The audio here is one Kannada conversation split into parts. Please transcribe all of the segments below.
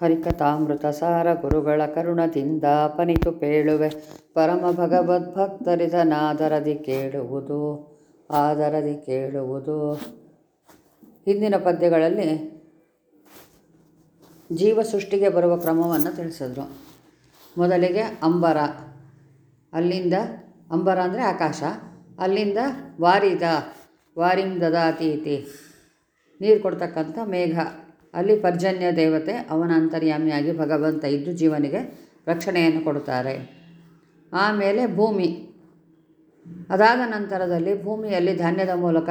ಹರಿಕಥಾಮೃತ ಸಾರ ಗುರುಗಳ ಕರುಣದಿಂದ ಪನಿತು ಪೇಳುವೆ. ಪರಮ ಭಗವದ್ಭಕ್ತರಿದನಾದರದಿ ಕೇಳುವುದು, ಆದರದಿ ಕೇಳುವುದು. ಹಿಂದಿನ ಪದ್ಯಗಳಲ್ಲಿ ಜೀವ ಸೃಷ್ಟಿಗೆ ಬರುವ ಕ್ರಮವನ್ನು ತಿಳಿಸಿದ್ರು. ಮೊದಲಿಗೆ ಅಂಬರ, ಅಲ್ಲಿಂದ ಅಂಬರ ಅಂದರೆ ಆಕಾಶ, ಅಲ್ಲಿಂದ ವಾರಿದ ವಾರಿಂ ದದಾತೀತಿ ನೀರು ಕೊಡ್ತಕ್ಕಂಥ ಮೇಘ. ಅಲ್ಲಿ ಪರ್ಜನ್ಯ ದೇವತೆ ಅವನ ಅಂತರ್ಯಾಮಿಯಾಗಿ ಭಗವಂತ ಇದ್ದು ಜೀವನಿಗೆ ರಕ್ಷಣೆಯನ್ನು ಕೊಡುತ್ತಾರೆ. ಆಮೇಲೆ ಭೂಮಿ. ಅದಾದ ನಂತರದಲ್ಲಿ ಭೂಮಿಯಲ್ಲಿ ಧಾನ್ಯದ ಮೂಲಕ,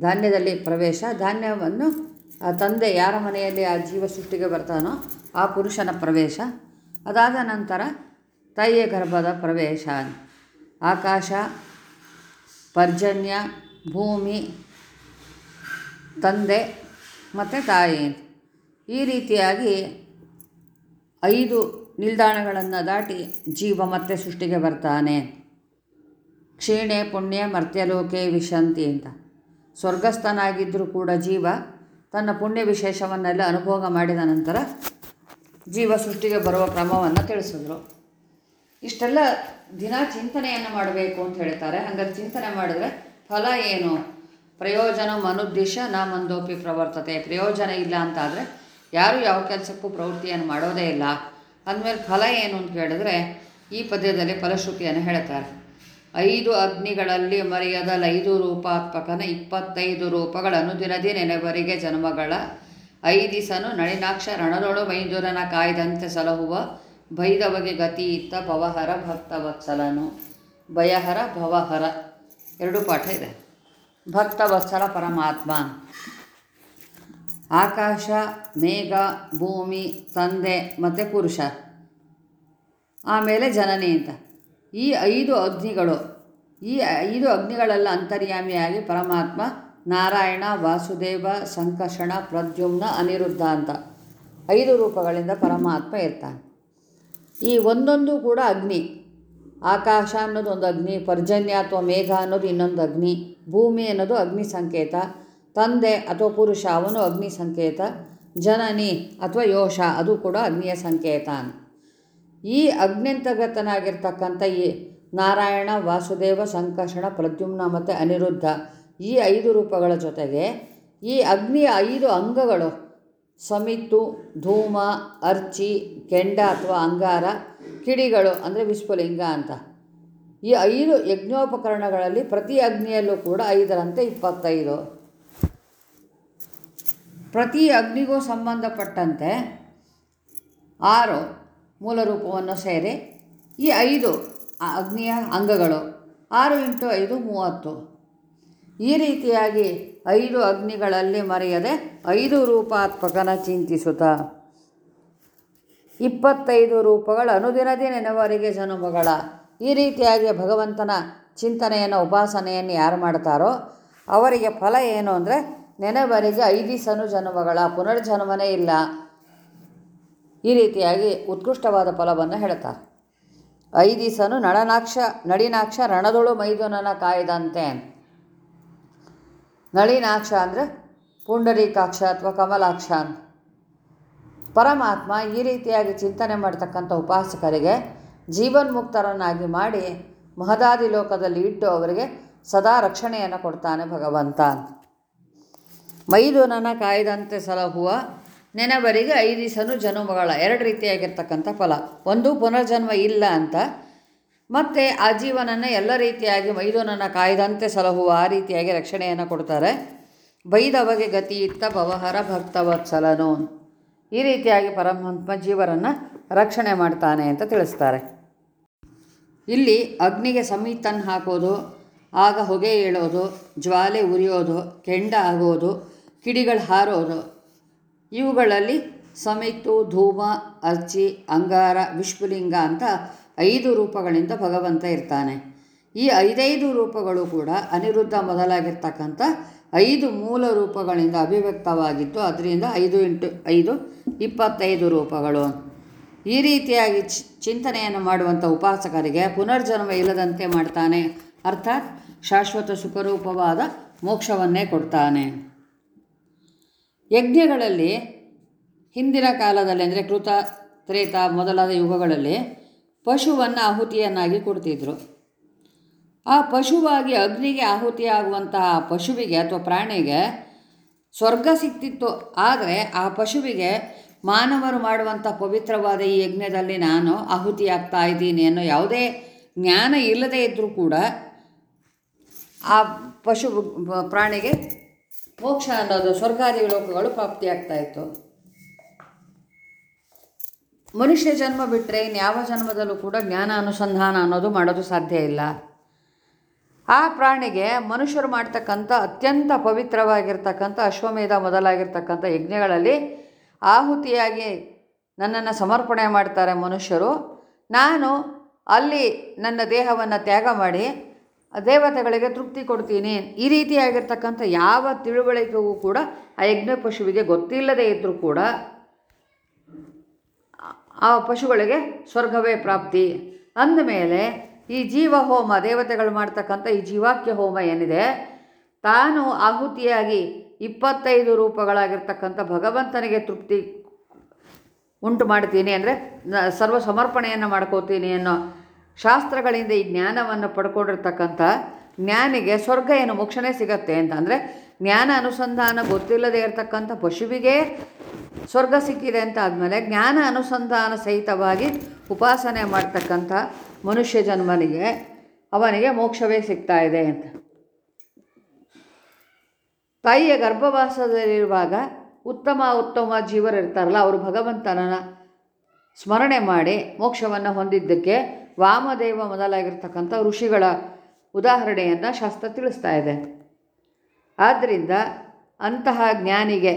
ಧಾನ್ಯದಲ್ಲಿ ಪ್ರವೇಶ, ಧಾನ್ಯವನ್ನು, ಆ ತಂದೆ ಯಾರ ಮನೆಯಲ್ಲಿ ಆ ಜೀವ ಸೃಷ್ಟಿಗೆ ಬರ್ತಾನೋ ಆ ಪುರುಷನ ಪ್ರವೇಶ. ಅದಾದ ನಂತರ ತಾಯಿಯ ಗರ್ಭದ ಪ್ರವೇಶ. ಆಕಾಶ, ಪರ್ಜನ್ಯ, ಭೂಮಿ, ತಂದೆ ಮತ್ತು ತಾಯಿ. ಈ ರೀತಿಯಾಗಿ ಐದು ನಿಲ್ದಾಣಗಳನ್ನು ದಾಟಿ ಜೀವ ಮತ್ತೆ ಸೃಷ್ಟಿಗೆ ಬರ್ತಾನೆ. ಕ್ಷೀಣೆ, ಪುಣ್ಯ ಮರ್ತ್ಯಲೋಕೆ ವಿಶಂತಿ ಅಂತ. ಸ್ವರ್ಗಸ್ಥನಾಗಿದ್ದರೂ ಕೂಡ ಜೀವ ತನ್ನ ಪುಣ್ಯ ವಿಶೇಷವನ್ನೆಲ್ಲ ಅನುಭೋಗ ಮಾಡಿದ ನಂತರ ಜೀವ ಸೃಷ್ಟಿಗೆ ಬರುವ ಕ್ರಮವನ್ನು ತಿಳಿಸಿದ್ರು. ಇಷ್ಟೆಲ್ಲ ದಿನ ಚಿಂತನೆಯನ್ನು ಮಾಡಬೇಕು ಅಂತ ಹೇಳ್ತಾರೆ. ಹಂಗಾರೆ ಚಿಂತನೆ ಮಾಡಿದ್ರೆ ಫಲ ಏನು? ಪ್ರಯೋಜನ ಮನುದ್ದೇಶ ನಾ ಮಂದೋಪಿ ಪ್ರವರ್ತತೆ. ಪ್ರಯೋಜನ ಇಲ್ಲ ಅಂತಾದರೆ ಯಾರು ಯಾವ ಕೆಲಸಕ್ಕೂ ಪ್ರವೃತ್ತಿಯನ್ನು ಮಾಡೋದೇ ಇಲ್ಲ. ಅಂದಮೇಲೆ ಫಲ ಏನು ಅಂತ ಕೇಳಿದ್ರೆ ಈ ಪದ್ಯದಲ್ಲಿ ಫಲಶ್ರುತಿಯನ್ನು ಹೇಳ್ತಾರೆ. ಐದು ಅಗ್ನಿಗಳಲ್ಲಿ ಮರೆಯದ ಐದು ರೂಪಾತ್ಮಕನ ಇಪ್ಪತ್ತೈದು ರೂಪಗಳನ್ನು ದಿನದಿ ನೆನೆವರಿಗೆ ಜನ್ಮಗಳ ಐದಿಸನು ನಳಿನಾಕ್ಷ ರಣದೊಳು ಮೈದುರನ ಕಾಯ್ದಂತೆ ಸಲಹುವ ಭೈದವಗೆ ಗತಿ ಇತ್ತ ಭಕ್ತ ಭಕ್ತವತ್ಸಲನು. ಭಯಹರ ಭವಹರ. ಎರಡು ಪಾಠ ಇದೆ. ಭಕ್ತವತ್ಸಲ ಪರಮಾತ್ಮ. ಆಕಾಶ, ಮೇಘ, ಭೂಮಿ, ತಂದೆ ಮತ್ತು ಪುರುಷ. ಆಮೇಲೆ ಜನನಿ ಅಂತ. ಈ ಐದು ಅಗ್ನಿಗಳು, ಈ ಐದು ಅಗ್ನಿಗಳೆಲ್ಲ ಅಂತರ್ಯಾಮಿಯಾಗಿ ಪರಮಾತ್ಮ ನಾರಾಯಣ, ವಾಸುದೇವ, ಸಂಕರ್ಷಣ, ಪ್ರದ್ಯುಮ್ನ, ಅನಿರುದ್ಧ ಅಂತ ಐದು ರೂಪಗಳಿಂದ ಪರಮಾತ್ಮ ಇರ್ತಾನೆ. ಈ ಒಂದೊಂದು ಕೂಡ ಅಗ್ನಿ. ಆಕಾಶ ಅನ್ನೋದು ಒಂದು ಅಗ್ನಿ, ಪರ್ಜನ್ಯ ಅಥವಾ ಮೇಘ ಅನ್ನೋದು ಇನ್ನೊಂದು ಅಗ್ನಿ, ಭೂಮಿ ಅನ್ನೋದು ಅಗ್ನಿ ಸಂಕೇತ, ತಂದೆ ಅಥವಾ ಪುರುಷ ಅವನು ಅಗ್ನಿ ಸಂಕೇತ, ಜನನಿ ಅಥವಾ ಯೋಷ ಅದು ಕೂಡ ಅಗ್ನಿಯ ಸಂಕೇತ ಈ ಅಗ್ನಿಂತಗತನಾಗಿರ್ತಕ್ಕಂಥ ಈ ನಾರಾಯಣ, ವಾಸುದೇವ ಸಂಕರ್ಷಣ ಪ್ರದ್ಯುಮ್ನ ಮತ್ತು ಅನಿರುದ್ಧ ಈ ಐದು ರೂಪಗಳ ಜೊತೆಗೆ ಈ ಅಗ್ನಿಯ ಐದು ಅಂಗಗಳು ಸಮಿತ್ತು, ಧೂಮ, ಅರ್ಚಿ, ಕೆಂಡ ಅಥವಾ ಅಂಗಾರ ಕಿಡಿಗಳು ಅಂದರೆ ವಿಶ್ವಲಿಂಗ ಅಂತ. ಈ ಐದು ಯಜ್ಞೋಪಕರಣಗಳಲ್ಲಿ ಪ್ರತಿ ಅಗ್ನಿಯಲ್ಲೂ ಕೂಡ ಐದರಂತೆ ಇಪ್ಪತ್ತೈದು. ಪ್ರತಿ ಅಗ್ನಿಗೂ ಸಂಬಂಧಪಟ್ಟಂತೆ ಆರು ಮೂಲ ರೂಪವನ್ನು ಸೇರಿ ಈ ಐದು ಅಗ್ನಿಯ ಅಂಗಗಳು ಆರು ಇಂಟು ಐದು ಮೂವತ್ತು. ಈ ರೀತಿಯಾಗಿ ಐದು ಅಗ್ನಿಗಳಲ್ಲಿ ಮರೆಯದೆ ಐದು ರೂಪಾತ್ಮಕನ ಚಿಂತಿಸುತ್ತಾ ಇಪ್ಪತ್ತೈದು ರೂಪಗಳ ಅನುದಿನದೇ ನೆನವರಿಗೆ ಜನುಮಗಳ. ಈ ರೀತಿಯಾಗಿ ಭಗವಂತನ ಚಿಂತನೆಯನ್ನು, ಉಪಾಸನೆಯನ್ನು ಯಾರು ಮಾಡ್ತಾರೋ ಅವರಿಗೆ ಫಲ ಏನು ಅಂದರೆ ನೆನವರಿಗೆ ಐದಿಸನು ಜನ್ಮಗಳ, ಪುನರ್ಜನ್ಮನೇ ಇಲ್ಲ. ಈ ರೀತಿಯಾಗಿ ಉತ್ಕೃಷ್ಟವಾದ ಫಲವನ್ನು ಹೇಳ್ತಾರೆ. ಐದಿಸನು ನಳನಾಕ್ಷ, ನಳಿನಾಕ್ಷ ರಣದೊಳು ಮೈದುನನ ಕಾಯ್ದಂತೆ. ನಳಿನಾಕ್ಷ ಅಂದರೆ ಪುಂಡರೀಕಾಕ್ಷ ಅಥವಾ ಕಮಲಾಕ್ಷ ಅಂತ. ಪರಮಾತ್ಮ ಈ ರೀತಿಯಾಗಿ ಚಿಂತನೆ ಮಾಡ್ತಕ್ಕಂಥ ಉಪಾಸಕರಿಗೆ ಜೀವನ್ಮುಕ್ತರನ್ನಾಗಿ ಮಾಡಿ ಮಹದಾದಿ ಲೋಕದಲ್ಲಿ ಇಟ್ಟು ಅವರಿಗೆ ಸದಾ ರಕ್ಷಣೆಯನ್ನು ಕೊಡ್ತಾನೆ ಭಗವಂತ. ಮೈದುನನ ಕಾಯ್ದಂತೆ ಸಲಹುವ ನೆನವರಿಗೆ ಐದಿಸನು ಜನುಮಗಳ. ಎರಡು ರೀತಿಯಾಗಿರ್ತಕ್ಕಂಥ ಫಲ. ಒಂದು, ಪುನರ್ಜನ್ಮ ಇಲ್ಲ ಅಂತ. ಮತ್ತೆ ಆ ಜೀವನನ್ನು ಎಲ್ಲ ರೀತಿಯಾಗಿ ಮೈದುನನ ಕಾಯ್ದಂತೆ ಸಲಹುವ ಆ ರೀತಿಯಾಗಿ ರಕ್ಷಣೆಯನ್ನು ಕೊಡ್ತಾರೆ. ಬೈದವಗೆ ಗತಿ ಇತ್ತ ಭವಹರ ಭಕ್ತವತ್ಸಲನು. ಈ ರೀತಿಯಾಗಿ ಪರಮಾತ್ಮ ಜೀವರನ್ನು ರಕ್ಷಣೆ ಮಾಡ್ತಾನೆ ಅಂತ ತಿಳಿಸ್ತಾರೆ. ಇಲ್ಲಿ ಅಗ್ನಿಗೆ ಸಮೀತನ್ನು ಹಾಕೋದು, ಆಗ ಹೊಗೆ ಏಳೋದು, ಜ್ವಾಲೆ ಉರಿಯೋದು, ಕೆಂಡ ಆಗೋದು, ಕಿಡಿಗಳು ಹಾರೋದು. ಇವುಗಳಲ್ಲಿ ಸಮಿತ್ತು ಧೂಮ, ಅರ್ಚಿ, ಅಂಗಾರ ವಿಶ್ವಲಿಂಗ ಅಂತ ಐದು ರೂಪಗಳಿಂದ ಭಗವಂತ ಇರ್ತಾನೆ. ಈ ಐದೈದು ರೂಪಗಳು ಕೂಡ ಅನಿರುದ್ಧ ಮೊದಲಾಗಿರ್ತಕ್ಕಂಥ ಐದು ಮೂಲ ರೂಪಗಳಿಂದ ಅಭಿವ್ಯಕ್ತವಾಗಿದ್ದು, ಅದರಿಂದ ಐದು ಇಂಟು ಐದು ಇಪ್ಪತ್ತೈದು ರೂಪಗಳು. ಈ ರೀತಿಯಾಗಿ ಚಿಂತನೆಯನ್ನು ಮಾಡುವಂಥ ಉಪಾಸಕರಿಗೆ ಪುನರ್ಜನ್ಮ ಇಲ್ಲದಂತೆ ಮಾಡ್ತಾನೆ. ಅರ್ಥಾತ್ ಶಾಶ್ವತ ಸುಖರೂಪವಾದ ಮೋಕ್ಷವನ್ನೇ ಕೊಡ್ತಾನೆ. ಯಜ್ಞಗಳಲ್ಲಿ ಹಿಂದಿನ ಕಾಲದಲ್ಲಿ ಅಂದರೆ ಕೃತ, ತ್ರೇತ ಮೊದಲಾದ ಯುಗಗಳಲ್ಲಿ ಪಶುವನ್ನು ಆಹುತಿಯನ್ನಾಗಿ ಕೊಡ್ತಿದ್ರು. ಆ ಪಶುವಾಗಿ ಅಗ್ನಿಗೆ ಆಹುತಿಯಾಗುವಂತಹ ಪಶುವಿಗೆ ಅಥವಾ ಪ್ರಾಣಿಗೆ ಸ್ವರ್ಗ ಸಿಕ್ತಿತ್ತು. ಆದರೆ ಆ ಪಶುವಿಗೆ ಮಾನವರು ಮಾಡುವಂಥ ಪವಿತ್ರವಾದ ಈ ಯಜ್ಞದಲ್ಲಿ ನಾನು ಆಹುತಿಯಾಗ್ತಾ ಇದ್ದೀನಿ ಅನ್ನೋ ಯಾವುದೇ ಜ್ಞಾನ ಇಲ್ಲದೇ ಇದ್ದರೂ ಕೂಡ ಆ ಪಶು ಪ್ರಾಣಿಗೆ ಮೋಕ್ಷ ಅನ್ನೋದು ಸ್ವರ್ಗಾದಿ ಲೋಕಗಳು ಪ್ರಾಪ್ತಿಯಾಗ್ತಾ ಇತ್ತು. ಮನುಷ್ಯ ಜನ್ಮ ಬಿಟ್ಟರೆ ಇನ್ಯಾವ ಜನ್ಮದಲ್ಲೂ ಕೂಡ ಜ್ಞಾನ ಅನುಸಂಧಾನ ಅನ್ನೋದು ಮಾಡೋದು ಸಾಧ್ಯ ಇಲ್ಲ. ಆ ಪ್ರಾಣಿಗೆ ಮನುಷ್ಯರು ಮಾಡ್ತಕ್ಕಂಥ ಅತ್ಯಂತ ಪವಿತ್ರವಾಗಿರ್ತಕ್ಕಂಥ ಅಶ್ವಮೇಧ ಮೊದಲಾಗಿರ್ತಕ್ಕಂಥ ಯಜ್ಞಗಳಲ್ಲಿ ಆಹುತಿಯಾಗಿ ನನ್ನನ್ನು ಸಮರ್ಪಣೆ ಮಾಡ್ತಾರೆ ಮನುಷ್ಯರು. ನಾನು ಅಲ್ಲಿ ನನ್ನ ದೇಹವನ್ನು ತ್ಯಾಗ ಮಾಡಿ ದೇವತೆಗಳಿಗೆ ತೃಪ್ತಿ ಕೊಡ್ತೀನಿ. ಈ ರೀತಿಯಾಗಿರ್ತಕ್ಕಂಥ ಯಾವ ತಿಳುವಳಿಕೆಗೂ ಕೂಡ ಆ ಯಜ್ಞ ಪಶುವಿಗೆ ಗೊತ್ತಿಲ್ಲದೇ ಇದ್ದರೂ ಕೂಡ ಆ ಪಶುಗಳಿಗೆ ಸ್ವರ್ಗವೇ ಪ್ರಾಪ್ತಿ. ಅಂದಮೇಲೆ ಈ ಜೀವ ಹೋಮ, ದೇವತೆಗಳು ಮಾಡ್ತಕ್ಕಂಥ ಈ ಜೀವಾಕ್ಯ ಹೋಮ ಏನಿದೆ? ತಾನು ಆಹುತಿಯಾಗಿ ಇಪ್ಪತ್ತೈದು ರೂಪಗಳಾಗಿರ್ತಕ್ಕಂಥ ಭಗವಂತನಿಗೆ ತೃಪ್ತಿ ಉಂಟು ಮಾಡ್ತೀನಿ ಅಂದರೆ ಸರ್ವ ಸಮರ್ಪಣೆಯನ್ನು ಮಾಡ್ಕೋತೀನಿ ಅನ್ನೋ ಶಾಸ್ತ್ರಗಳಿಂದ ಈ ಜ್ಞಾನವನ್ನು ಪಡ್ಕೊಂಡಿರ್ತಕ್ಕಂಥ ಜ್ಞಾನಿಗೆ ಸ್ವರ್ಗ ಏನು, ಮೋಕ್ಷನೇ ಸಿಗತ್ತೆ ಅಂತ ಅಂದರೆ ಜ್ಞಾನ ಅನುಸಂಧಾನ ಗೊತ್ತಿಲ್ಲದೆ ಇರತಕ್ಕಂಥ ಪಶುವಿಗೆ ಸ್ವರ್ಗ ಸಿಕ್ಕಿದೆ ಅಂತ ಆದಮೇಲೆ ಜ್ಞಾನ ಅನುಸಂಧಾನ ಸಹಿತವಾಗಿ ಉಪಾಸನೆ ಮಾಡ್ತಕ್ಕಂಥ ಮನುಷ್ಯ ಜನ್ಮನಿಗೆ ಅವನಿಗೆ ಮೋಕ್ಷವೇ ಸಿಗ್ತಾ ಇದೆ ಅಂತ. ತಾಯಿಯ ಗರ್ಭವಾಸದಲ್ಲಿರುವಾಗ ಉತ್ತಮ ಉತ್ತಮ ಜೀವರು ಇರ್ತಾರಲ್ಲ, ಅವರು ಭಗವಂತನನ್ನು ಸ್ಮರಣೆ ಮಾಡಿ ಮೋಕ್ಷವನ್ನು ಹೊಂದಿದ್ದಕ್ಕೆ ವಾಮದೇವ ಮೊದಲಾಗಿರ್ತಕ್ಕಂಥ ಋಷಿಗಳ ಉದಾಹರಣೆಯನ್ನು ಶಾಸ್ತ್ರ ತಿಳಿಸ್ತಾ ಇದೆ. ಆದ್ದರಿಂದ ಅಂತಹ ಜ್ಞಾನಿಗೆ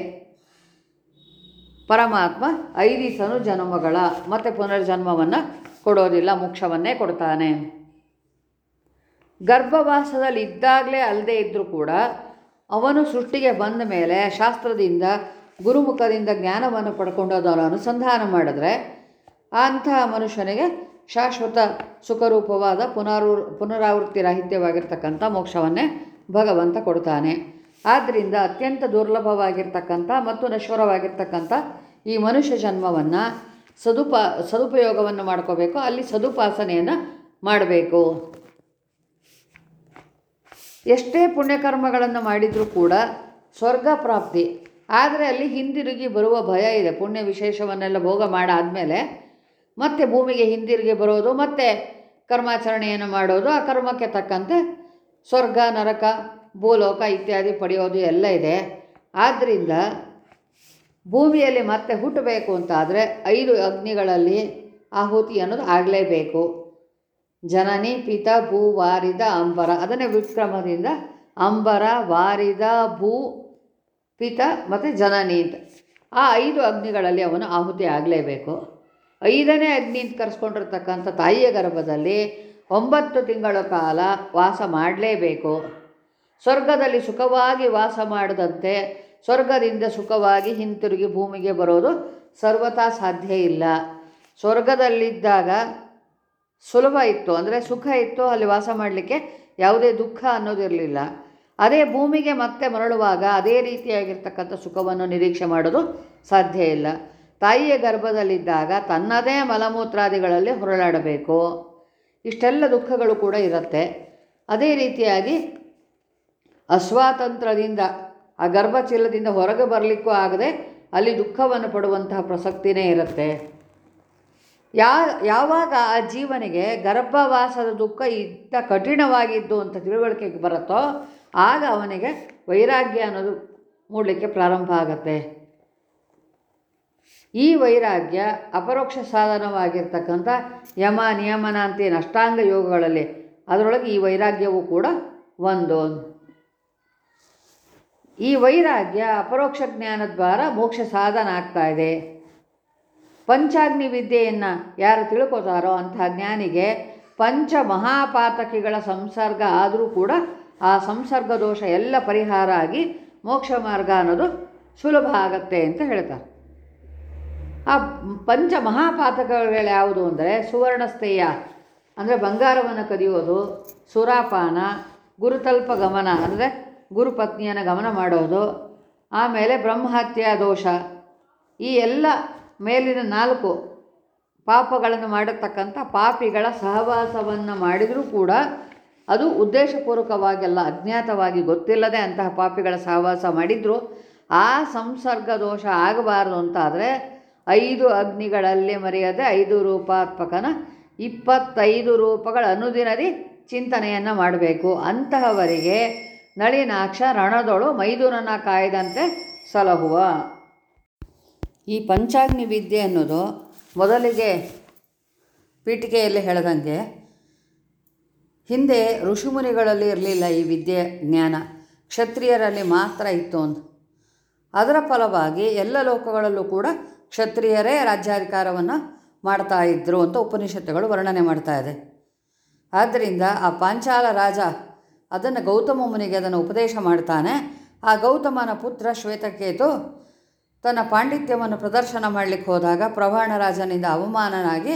ಪರಮಾತ್ಮ ಐದೀಸನು ಜನ್ಮಗಳ, ಮತ್ತು ಪುನರ್ಜನ್ಮವನ್ನು ಕೊಡೋದಿಲ್ಲ, ಮೋಕ್ಷವನ್ನೇ ಕೊಡ್ತಾನೆ. ಗರ್ಭವಾಸದಲ್ಲಿ ಇದ್ದಾಗಲೇ ಅಲ್ಲದೆ ಇದ್ದರೂ ಕೂಡ ಅವನು ಸೃಷ್ಟಿಗೆ ಬಂದ ಮೇಲೆ ಶಾಸ್ತ್ರದಿಂದ, ಗುರುಮುಖದಿಂದ ಜ್ಞಾನವನ್ನು ಪಡ್ಕೊಂಡು ಅದನ್ನು ಅನುಸಂಧಾನ ಮಾಡಿದ್ರೆ ಅಂತಹ ಮನುಷ್ಯನಿಗೆ ಶಾಶ್ವತ ಸುಖರೂಪವಾದ ಪುನರು, ಪುನರಾವೃತ್ತಿ ರಾಹಿತ್ಯವಾಗಿರ್ತಕ್ಕಂಥ ಮೋಕ್ಷವನ್ನೇ ಭಗವಂತ ಕೊಡ್ತಾನೆ. ಆದ್ದರಿಂದ ಅತ್ಯಂತ ದುರ್ಲಭವಾಗಿರ್ತಕ್ಕಂಥ ಮತ್ತು ನಶ್ವರವಾಗಿರ್ತಕ್ಕಂಥ ಈ ಮನುಷ್ಯ ಜನ್ಮವನ್ನು ಸದುಪ, ಸದುಪಯೋಗವನ್ನು ಮಾಡ್ಕೋಬೇಕು. ಅಲ್ಲಿ ಸದುಪಾಸನೆಯನ್ನು ಮಾಡಬೇಕು. ಎಷ್ಟೇ ಪುಣ್ಯಕರ್ಮಗಳನ್ನು ಮಾಡಿದರೂ ಕೂಡ ಸ್ವರ್ಗ ಪ್ರಾಪ್ತಿ. ಆದರೆ ಅಲ್ಲಿ ಹಿಂದಿರುಗಿ ಬರುವ ಭಯ ಇದೆ. ಪುಣ್ಯ ವಿಶೇಷವನ್ನೆಲ್ಲ ಭೋಗ ಮಾಡಾದಮೇಲೆ ಮತ್ತೆ ಭೂಮಿಗೆ ಹಿಂದಿರುಗಿ ಬರೋದು, ಮತ್ತೆ ಕರ್ಮಾಚರಣೆಯನ್ನು ಮಾಡೋದು, ಆ ಕರ್ಮಕ್ಕೆ ತಕ್ಕಂತೆ ಸ್ವರ್ಗ, ನರಕ, ಭೂಲೋಕ ಇತ್ಯಾದಿ ಪಡೆಯೋದು ಎಲ್ಲ ಇದೆ. ಆದ್ದರಿಂದ ಭೂಮಿಯಲ್ಲಿ ಮತ್ತೆ ಹುಟ್ಟಬೇಕು ಅಂತಾದರೆ ಐದು ಅಗ್ನಿಗಳಲ್ಲಿ ಆಹುತಿ ಅನ್ನೋದು ಆಗಲೇಬೇಕು. ಜನನಿ, ಪಿತ, ಭೂ, ವಾರಿದ, ಅಂಬರ. ಅದನ್ನೇ ವಿಕ್ರಮದಿಂದ ಅಂಬರ, ವಾರಿದ, ಭೂ, ಪಿತ ಮತ್ತು ಜನನಿ ಅಂತ. ಆ ಐದು ಅಗ್ನಿಗಳಲ್ಲಿ ಅವನು ಆಹುತಿ ಆಗಲೇಬೇಕು. ಐದನೇ ಅಗ್ನಿ ಅಂತ ಕರೆಸ್ಕೊಂಡಿರ್ತಕ್ಕಂಥ ತಾಯಿಯ ಗರ್ಭದಲ್ಲಿ ಒಂಬತ್ತು ತಿಂಗಳ ಕಾಲ ವಾಸ ಮಾಡಲೇಬೇಕು. ಸ್ವರ್ಗದಲ್ಲಿ ಸುಖವಾಗಿ ವಾಸ ಮಾಡದಂತೆ ಸ್ವರ್ಗದಿಂದ ಸುಖವಾಗಿ ಹಿಂತಿರುಗಿ ಭೂಮಿಗೆ ಬರೋದು ಸರ್ವತಾ ಸಾಧ್ಯ ಇಲ್ಲ. ಸ್ವರ್ಗದಲ್ಲಿದ್ದಾಗ ಸುಲಭ ಇತ್ತು, ಅಂದರೆ ಸುಖ ಇತ್ತು, ಅಲ್ಲಿ ವಾಸ ಮಾಡಲಿಕ್ಕೆ ಯಾವುದೇ ದುಃಖ ಅನ್ನೋದಿರಲಿಲ್ಲ. ಅದೇ ಭೂಮಿಗೆ ಮತ್ತೆ ಮರಳುವಾಗ ಅದೇ ರೀತಿಯಾಗಿರ್ತಕ್ಕಂಥ ಸುಖವನ್ನು ನಿರೀಕ್ಷೆ ಮಾಡೋದು ಸಾಧ್ಯ ಇಲ್ಲ. ತಾಯಿಯ ಗರ್ಭದಲ್ಲಿದ್ದಾಗ ತನ್ನದೇ ಮಲಮೂತ್ರಾದಿಗಳಲ್ಲಿ ಹೊರಳಾಡಬೇಕು. ಇಷ್ಟೆಲ್ಲ ದುಃಖಗಳು ಕೂಡ ಇರುತ್ತೆ. ಅದೇ ರೀತಿಯಾಗಿ ಅಸ್ವಾತಂತ್ರ್ಯದಿಂದ ಆ ಗರ್ಭಚೀಲದಿಂದ ಹೊರಗೆ ಬರಲಿಕ್ಕೂ ಆಗದೆ ಅಲ್ಲಿ ದುಃಖವನ್ನು ಪಡುವಂತಹ ಪ್ರಸಕ್ತಿನೇ ಇರುತ್ತೆ. ಯಾ, ಯಾವಾಗ ಆ ಜೀವನಿಗೆ ಗರ್ಭವಾಸದ ದುಃಖ ಇದ್ದ ಕಠಿಣವಾಗಿದ್ದು ಅಂತ ತಿಳುವಳಿಕೆಗೆ ಬರುತ್ತೋ, ಆಗ ಅವನಿಗೆ ವೈರಾಗ್ಯ ಅನ್ನೋದು ಮೂಡಲಿಕ್ಕೆ ಪ್ರಾರಂಭ ಆಗತ್ತೆ. ಈ ವೈರಾಗ್ಯ ಅಪರೋಕ್ಷ ಸಾಧನವಾಗಿರ್ತಕ್ಕಂಥ ಯಮ, ನಿಯಮನ ಏನು ಅಷ್ಟಾಂಗ ಯೋಗಗಳಲ್ಲಿ ಅದರೊಳಗೆ ಈ ವೈರಾಗ್ಯವೂ ಕೂಡ ಒಂದು. ಈ ವೈರಾಗ್ಯ ಅಪರೋಕ್ಷ ಜ್ಞಾನದ್ವಾರ ಮೋಕ್ಷ ಸಾಧನ ಆಗ್ತಾ ಇದೆ. ಪಂಚಾಗ್ನಿ ವಿದ್ಯೆಯನ್ನು ಯಾರು ತಿಳ್ಕೊತಾರೋ ಅಂತಹ ಜ್ಞಾನಿಗೆ ಪಂಚ ಮಹಾಪಾತಕಿಗಳ ಸಂಸರ್ಗ ಆದರೂ ಕೂಡ ಆ ಸಂಸರ್ಗ ದೋಷ ಎಲ್ಲ ಪರಿಹಾರ ಆಗಿ ಮೋಕ್ಷ ಮಾರ್ಗ ಅನ್ನೋದು ಸುಲಭ ಆಗತ್ತೆ ಅಂತ ಹೇಳ್ತಾರೆ. ಆ ಪಂಚ ಮಹಾಪಾತಕಗಳು ಯಾವುದು ಅಂದರೆ ಸುವರ್ಣಸ್ಥೇಯ ಅಂದರೆ ಬಂಗಾರವನ್ನು ಕದಿಯೋದು, ಸುರಾಪಾನ ಗುರುತಲ್ಪ ಗಮನ ಅಂದರೆ ಗುರುಪತ್ನಿಯನ್ನು ಗಮನ ಮಾಡೋದು, ಆಮೇಲೆ ಬ್ರಹ್ಮಹತ್ಯಾ ದೋಷ, ಈ ಎಲ್ಲ ಮೇಲಿನ ನಾಲ್ಕು ಪಾಪಗಳನ್ನು ಮಾಡತಕ್ಕಂಥ ಪಾಪಿಗಳ ಸಹವಾಸವನ್ನು ಮಾಡಿದರೂ ಕೂಡ ಅದು ಉದ್ದೇಶಪೂರ್ವಕವಾಗಿಲ್ಲ, ಅಜ್ಞಾತವಾಗಿ ಗೊತ್ತಿಲ್ಲದೆ ಅಂತಹ ಪಾಪಿಗಳ ಸಹವಾಸ ಮಾಡಿದರೂ. ಆ ಸಂಸರ್ಗ ದೋಷ ಆಗಬಾರದು ಅಂತಾದರೆ ಐದು ಅಗ್ನಿಗಳಲ್ಲಿ ಮರೆಯದೆ ಐದು ರೂಪಾತ್ಮಕನ ಇಪ್ಪತ್ತೈದು ರೂಪಗಳ ಅನುದಿನದಿ ಚಿಂತನೆಯನ್ನು ಮಾಡಬೇಕು. ಅಂತಹವರಿಗೆ ನಳಿನಾಕ್ಷ ರಣದೊಳು ಮೈದುನನ ಕಾಯ್ದಂತೆ ಸಲಹುವ. ಈ ಪಂಚಾಗ್ನಿ ವಿದ್ಯೆ ಅನ್ನೋದು ಮೊದಲಿಗೆ ಪೀಠಿಕೆಯಲ್ಲಿ ಹೇಳದಂಗೆ ಹಿಂದೆ ಋಷಿಮುನಿಗಳಲ್ಲಿ ಇರಲಿಲ್ಲ ಈ ವಿದ್ಯೆ ಜ್ಞಾನ. ಕ್ಷತ್ರಿಯರಲ್ಲಿ ಮಾತ್ರ ಇತ್ತು ಅಂತ ಅದರ ಫಲವಾಗಿ ಎಲ್ಲ ಲೋಕಗಳಲ್ಲೂ ಕೂಡ ಕ್ಷತ್ರಿಯರೇ ರಾಜ್ಯಾಧಿಕಾರವನ್ನು ಮಾಡ್ತಾ ಇದ್ದರು ಅಂತ ಉಪನಿಷತ್ತುಗಳು ವರ್ಣನೆ ಮಾಡ್ತಾ ಇದೆ. ಆದ್ದರಿಂದ ಆ ಪಾಂಚಾಲ ರಾಜ ಅದನ್ನು ಗೌತಮ ಮುನಿಗೆ ಅದನ್ನು ಉಪದೇಶ ಮಾಡ್ತಾನೆ. ಆ ಗೌತಮನ ಪುತ್ರ ಶ್ವೇತಕೇತು ತನ್ನ ಪಾಂಡಿತ್ಯವನ್ನು ಪ್ರದರ್ಶನ ಮಾಡಲಿಕ್ಕೆ ಹೋದಾಗ ಪ್ರವಾಣ ರಾಜನಿಂದ ಅವಮಾನನಾಗಿ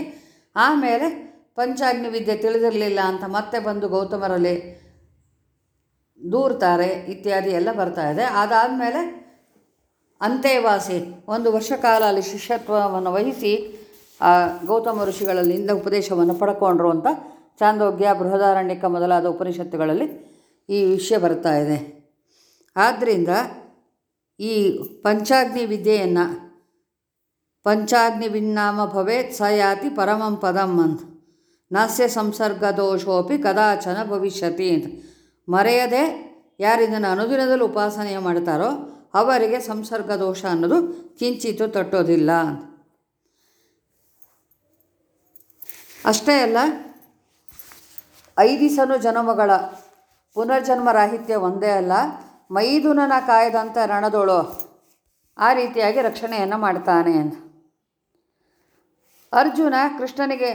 ಆಮೇಲೆ ಪಂಚಾಗ್ನಿ ವಿದ್ಯೆ ತಿಳಿದಿರಲಿಲ್ಲ ಅಂತ ಮತ್ತೆ ಬಂದು ಗೌತಮರಲ್ಲಿ ದೂರ್ತಾರೆ ಇತ್ಯಾದಿ ಎಲ್ಲ ಬರ್ತಾ ಇದೆ. ಅದಾದಮೇಲೆ ಅಂತೇವಾಸಿ. ಒಂದು ವರ್ಷ ಕಾಲ ಅಲ್ಲಿ ಶಿಷ್ಯತ್ವವನ್ನು ವಹಿಸಿ, ಆ ಗೌತಮ ಋಷಿಗಳಲ್ಲಿಂದ ಉಪದೇಶವನ್ನು ಪಡ್ಕೊಂಡ್ರು ಅಂತ ಚಾಂದೋಗ್ಯ, ಬೃಹದಾರಣ್ಯಕ ಮೊದಲಾದ ಉಪನಿಷತ್ತುಗಳಲ್ಲಿ ಈ ವಿಷಯ ಬರ್ತಾ ಇದೆ. ಆದ್ದರಿಂದ ಈ ಪಂಚಾಗ್ನಿ ವಿದ್ಯೆಯನ್ನು, ಪಂಚಾಗ್ನಿ ವಿನ್ನಾಮ ಭವೇತ್ ಸ ಯಾತಿ ಪರಮಂ ಪದಂ ಅಂತ ನಾಸ್ಯ ಸಂಸರ್ಗ ದೋಷೋಪಿ ಕದಾಚನ ಭವಿಷ್ಯತಿ ಅಂತ ಮರೆಯದೆ ಯಾರಿದನ್ನು ಅನುದಿನದಲ್ಲಿ ಉಪಾಸನೆಯ ಮಾಡ್ತಾರೋ ಅವರಿಗೆ ಸಂಸರ್ಗ ದೋಷ ಅನ್ನೋದು ಕಿಂಚಿತು ತಟ್ಟೋದಿಲ್ಲ ಅಷ್ಟೇ ಅಲ್ಲ, ಐದಿಸನು ಜನ್ಮಗಳ ಪುನರ್ಜನ್ಮ ರಾಹಿತ್ಯ ಒಂದೇ ಅಲ್ಲ, ಮೈದುನನ ಕಾಯ್ದಂಥ ರಣದೋಳು ಆ ರೀತಿಯಾಗಿ ರಕ್ಷಣೆಯನ್ನು ಮಾಡ್ತಾನೆ ಅಂತ. ಅರ್ಜುನ ಕೃಷ್ಣನಿಗೆ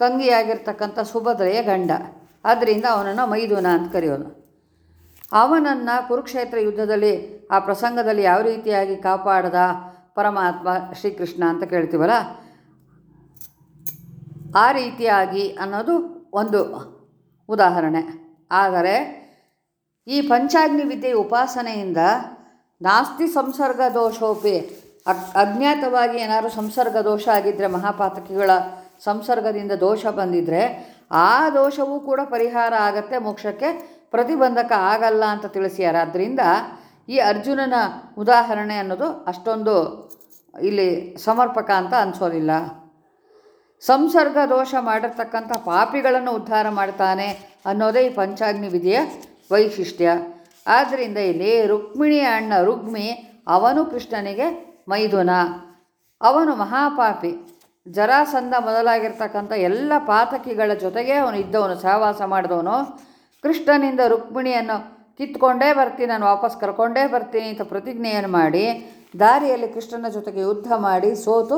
ತಂಗಿಯಾಗಿರ್ತಕ್ಕಂಥ ಸುಭದ್ರೆಯ ಗಂಡ. ಆದ್ದರಿಂದ ಅವನನ್ನು ಮೈದುನ ಅಂತ ಕರೆಯೋದು. ಅವನನ್ನು ಕುರುಕ್ಷೇತ್ರ ಯುದ್ಧದಲ್ಲಿ, ಆ ಪ್ರಸಂಗದಲ್ಲಿ ಯಾವ ರೀತಿಯಾಗಿ ಕಾಪಾಡದ ಪರಮಾತ್ಮ ಶ್ರೀಕೃಷ್ಣ ಅಂತ ಕೇಳ್ತೀವಲ್ಲ? ಆ ರೀತಿಯಾಗಿ ಅನ್ನೋದು ಒಂದು ಉದಾಹರಣೆ. ಆದರೆ, ಈ ಪಂಚಾಗ್ನಿ ವಿದ್ಯೆಯ ಉಪಾಸನೆಯಿಂದ ನಾಸ್ತಿ ಸಂಸರ್ಗ ದೋಷೋಪಿ ಅಜ್ಞಾತವಾಗಿ ಏನಾದರೂ ಸಂಸರ್ಗ ದೋಷ ಆಗಿದ್ದರೆ ಮಹಾಪಾತಕಿಗಳ ಸಂಸರ್ಗದಿಂದ ದೋಷ ಬಂದಿದ್ದರೆ ಆ ದೋಷವೂ ಕೂಡ ಪರಿಹಾರ ಆಗತ್ತೆ, ಮೋಕ್ಷಕ್ಕೆ ಪ್ರತಿಬಂಧಕ ಆಗಲ್ಲ ಅಂತ ತಿಳಿಸ್ಯಾರ ಆದ್ದರಿಂದ ಈ ಅರ್ಜುನನ ಉದಾಹರಣೆ ಅನ್ನೋದು ಅಷ್ಟೊಂದು ಇಲ್ಲಿ ಸಮರ್ಪಕ ಅಂತ ಅನಿಸೋದಿಲ್ಲ. ಸಂಸರ್ಗ ದೋಷ ಮಾಡಿರ್ತಕ್ಕಂಥ ಪಾಪಿಗಳನ್ನು ಉದ್ಧಾರ ಮಾಡ್ತಾನೆ ಅನ್ನೋದೇ ಈ ಪಂಚಾಗ್ನಿ ವಿಧಿಯ ವೈಶಿಷ್ಟ್ಯ. ಆದ್ದರಿಂದ ಇಲ್ಲಿ ರುಕ್ಮಿಣಿಯ ಅಣ್ಣ ರುಗ್ಮಿ ಅವನು ಕೃಷ್ಣನಿಗೆ ಮೈದುನ. ಅವನು ಮಹಾಪಾಪಿ. ಜರಾಸಂಧ ಮೊದಲಾಗಿರ್ತಕ್ಕಂಥ ಎಲ್ಲ ಪಾತಕಿಗಳ ಜೊತೆಗೆ ಅವನು ಇದ್ದವನು, ಸಹವಾಸ ಮಾಡಿದವನು. ಕೃಷ್ಣನಿಂದ ರುಕ್ಮಿಣಿಯನ್ನು ಕಿತ್ಕೊಂಡೇ ಬರ್ತೀನಿ, ನಾನು ವಾಪಸ್ ಕರ್ಕೊಂಡೇ ಬರ್ತೀನಿ ಅಂತ ಪ್ರತಿಜ್ಞೆಯನ್ನು ಮಾಡಿ ದಾರಿಯಲ್ಲಿ ಕೃಷ್ಣನ ಜೊತೆಗೆ ಯುದ್ಧ ಮಾಡಿ ಸೋತು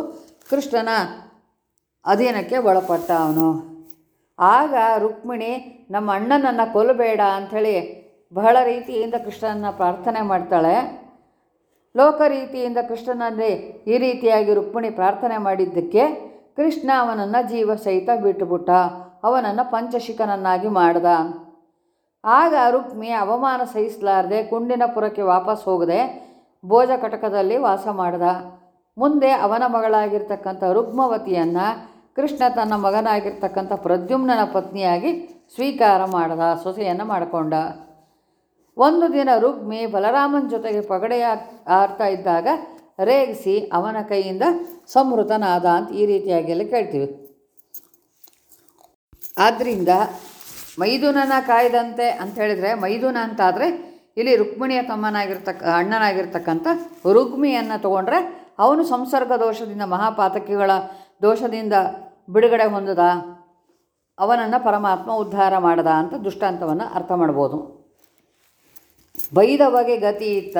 ಕೃಷ್ಣನ ಅಧೀನಕ್ಕೆ ಒಳಪಟ್ಟ ಅವನು ಆಗ ರುಕ್ಮಿಣಿ, ನಮ್ಮ ಅಣ್ಣನನ್ನು ಕೊಲ್ಲಬೇಡ ಅಂಥೇಳಿ ಬಹಳ ರೀತಿಯಿಂದ ಕೃಷ್ಣನ ಪ್ರಾರ್ಥನೆ ಮಾಡ್ತಾಳೆ. ಲೋಕ ರೀತಿಯಿಂದ ಕೃಷ್ಣನಲ್ಲಿ ಈ ರೀತಿಯಾಗಿ ರುಕ್ಮಿಣಿ ಪ್ರಾರ್ಥನೆ ಮಾಡಿದ್ದಕ್ಕೆ ಕೃಷ್ಣ ಅವನನ್ನು ಜೀವ ಸಹಿತ ಬಿಟ್ಟುಬಿಟ್ಟ. ಅವನನ್ನು ಪಂಚಶಿಖನನ್ನಾಗಿ ಮಾಡ್ದ. ಆಗ ರುಕ್ಮಿ ಅವಮಾನ ಸಹಿಸಲಾರದೆ ಕುಂಡಿನಪುರಕ್ಕೆ ವಾಪಸ್ ಹೋಗದೆ ಭೋಜ ಕಟಕದಲ್ಲಿ ವಾಸ ಮಾಡಿದ. ಮುಂದೆ ಅವನ ಮಗಳಾಗಿರ್ತಕ್ಕಂಥ ರುಕ್ಮವತಿಯನ್ನು ಕೃಷ್ಣ ತನ್ನ ಮಗನಾಗಿರ್ತಕ್ಕಂಥ ಪ್ರದ್ಯುಮ್ನನ ಪತ್ನಿಯಾಗಿ ಸ್ವೀಕಾರ ಮಾಡಿದ, ಸೊಸೆಯನ್ನು ಮಾಡಿಕೊಂಡ. ಒಂದು ದಿನ ರುಕ್ಮಿ ಬಲರಾಮನ ಜೊತೆಗೆ ಪಗಡೆಯ ಆಡ್ತಾ ಇದ್ದಾಗ ರೇಗಿಸಿ ಅವನ ಕೈಯಿಂದ ಸಂಹೃತನಾದ ಅಂತ ಈ ರೀತಿಯಾಗಿ ಎಲ್ಲ ಕೇಳ್ತೀವಿ. ಆದ್ದರಿಂದ ಮೈದುನನ ಕಾಯ್ದಂತೆ ಅಂತ ಹೇಳಿದರೆ, ಮೈದುನ ಅಂತಾದರೆ ಇಲ್ಲಿ ರುಕ್ಮಿಣಿಯ ತಮ್ಮನಾಗಿರ್ತಕ್ಕ, ಅಣ್ಣನಾಗಿರ್ತಕ್ಕಂಥ ರುಗ್ಮಿಯನ್ನು ತಗೊಂಡ್ರೆ ಅವನು ಸಂಸರ್ಗ ದೋಷದಿಂದ, ಮಹಾಪಾತಕಿಗಳ ದೋಷದಿಂದ ಬಿಡುಗಡೆ ಹೊಂದದ, ಅವನನ್ನು ಪರಮಾತ್ಮ ಉದ್ಧಾರ ಮಾಡದ ಅಂತ ದುಷ್ಟಾಂತವನ್ನು ಅರ್ಥ ಮಾಡ್ಬೋದು. ಬೈದವಗೆ ಗತಿ ಇತ್ತ.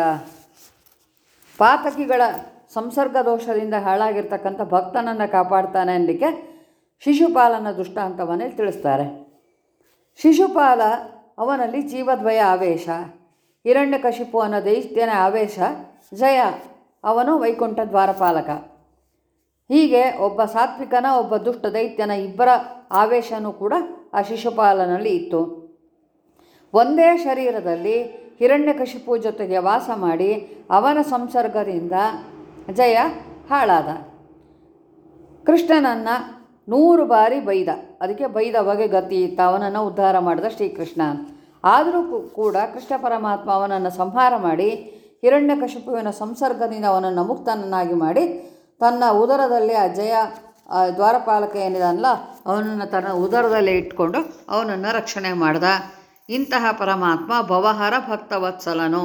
ಪಾತಕಿಗಳ ಸಂಸರ್ಗ ದೋಷದಿಂದ ಹಾಳಾಗಿರ್ತಕ್ಕಂಥ ಭಕ್ತನನ್ನು ಕಾಪಾಡ್ತಾನೆ ಅನ್ನಲಿಕ್ಕೆ ಶಿಶುಪಾಲನ ದುಷ್ಟಾಂತವನ್ನೇ ತಿಳಿಸ್ತಾರೆ. ಶಿಶುಪಾಲ ಅವನಲ್ಲಿ ಜೀವದ್ವಯ ಆವೇಶ. ಹಿರಣ್ಯಕಶಿಪು ಅನ್ನೋ ದೈತ್ಯನ ಆವೇಶ. ಜಯ ಅವನು ವೈಕುಂಠ ದ್ವಾರಪಾಲಕ. ಹೀಗೆ ಒಬ್ಬ ಸಾತ್ವಿಕನ, ಒಬ್ಬ ದುಷ್ಟ ದೈತ್ಯನ ಇಬ್ಬರ ಆವೇಶನೂ ಕೂಡ ಆ ಶಿಶುಪಾಲನಲ್ಲಿ ಇತ್ತು. ಒಂದೇ ಶರೀರದಲ್ಲಿ ಹಿರಣ್ಯಕಶಿಪು ಜೊತೆಗೆ ವಾಸ ಮಾಡಿ ಅವನ ಸಂಸರ್ಗದಿಂದ ಜಯ ಹಾಳಾದ. ಕೃಷ್ಣನನ್ನು ನೂರು ಬಾರಿ ಬೈದ. ಅದಕ್ಕೆ ಬೈದ ಬಗೆ ಗತಿ ಇತ್ತ. ಅವನನ್ನು ಉದ್ಧಾರ ಮಾಡಿದ ಶ್ರೀಕೃಷ್ಣ. ಆದರೂ ಕೂಡ ಕೃಷ್ಣ ಪರಮಾತ್ಮ ಅವನನ್ನು ಸಂಹಾರ ಮಾಡಿ ಹಿರಣ್ಯಕಶಿಪುವಿನ ಸಂಸರ್ಗದಿಂದ ಅವನನ್ನು ಮುಕ್ತನನ್ನಾಗಿ ಮಾಡಿ, ತನ್ನ ಉದರದಲ್ಲಿ ಆ ಜಯ ದ್ವಾರಪಾಲಕ ಏನಿದನಲ್ಲ, ಅವನನ್ನು ತನ್ನ ಉದರದಲ್ಲಿ ಇಟ್ಕೊಂಡು ಅವನನ್ನು ರಕ್ಷಣೆ ಮಾಡ್ದ. ಇಂತಹ ಪರಮಾತ್ಮ ಭವಹರ ಭಕ್ತವತ್ಸಲನು.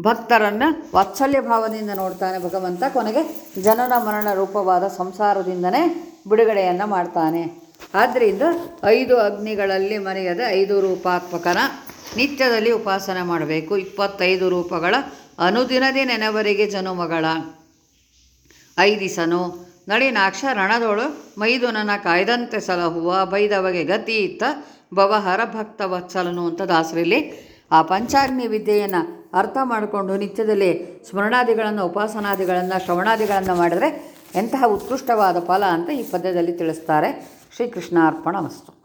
ಭಕ್ತರನ್ನು ವಾತ್ಸಲ್ಯ ಭಾವದಿಂದ ನೋಡ್ತಾನೆ ಭಗವಂತ. ಕೊನೆಗೆ ಜನನ ಮರಣ ರೂಪವಾದ ಸಂಸಾರದಿಂದನೇ ಬಿಡುಗಡೆಯನ್ನು ಮಾಡ್ತಾನೆ. ಆದ್ದರಿಂದ ಐದು ಅಗ್ನಿಗಳಲ್ಲಿ ಮರೆಯದೆ ಐದು ರೂಪಾತ್ಮಕನ ನಿತ್ಯದಲ್ಲಿ ಉಪಾಸನೆ ಮಾಡಬೇಕು. ಇಪ್ಪತ್ತೈದು ರೂಪಗಳ ಅನುದಿನದಿ ನೆನವರಿಗೆ ಜನುಮಗಳ. ಐದಿಸನು ನಳಿನಾಕ್ಷ ರಣದೋಳು, ಮೈದುನನ ಕಾಯ್ದಂತೆ ಸಲಹುವ, ಬೈದವಗೆ ಗತಿ ಇತ್ತ ಭವಹರ ಭಕ್ತ ವತ್ಸಲನು ಅಂತ ದಾಸರಲ್ಲಿ ಆ ಪಂಚಾಗ್ನಿ ವಿದ್ಯೆಯನ್ನು ಅರ್ಥ ಮಾಡಿಕೊಂಡು ನಿತ್ಯದಲ್ಲಿ ಸ್ಮರಣಾದಿಗಳನ್ನು, ಉಪಾಸನಾದಿಗಳನ್ನು, ಶ್ರವಣಾದಿಗಳನ್ನು ಮಾಡಿದರೆ ಎಂತಹ ಉತ್ಕೃಷ್ಟವಾದ ಫಲ ಅಂತ ಈ ಪದ್ಯದಲ್ಲಿ ತಿಳಿಸ್ತಾರೆ. ಶ್ರೀಕೃಷ್ಣಾರ್ಪಣ ವಸ್ತು.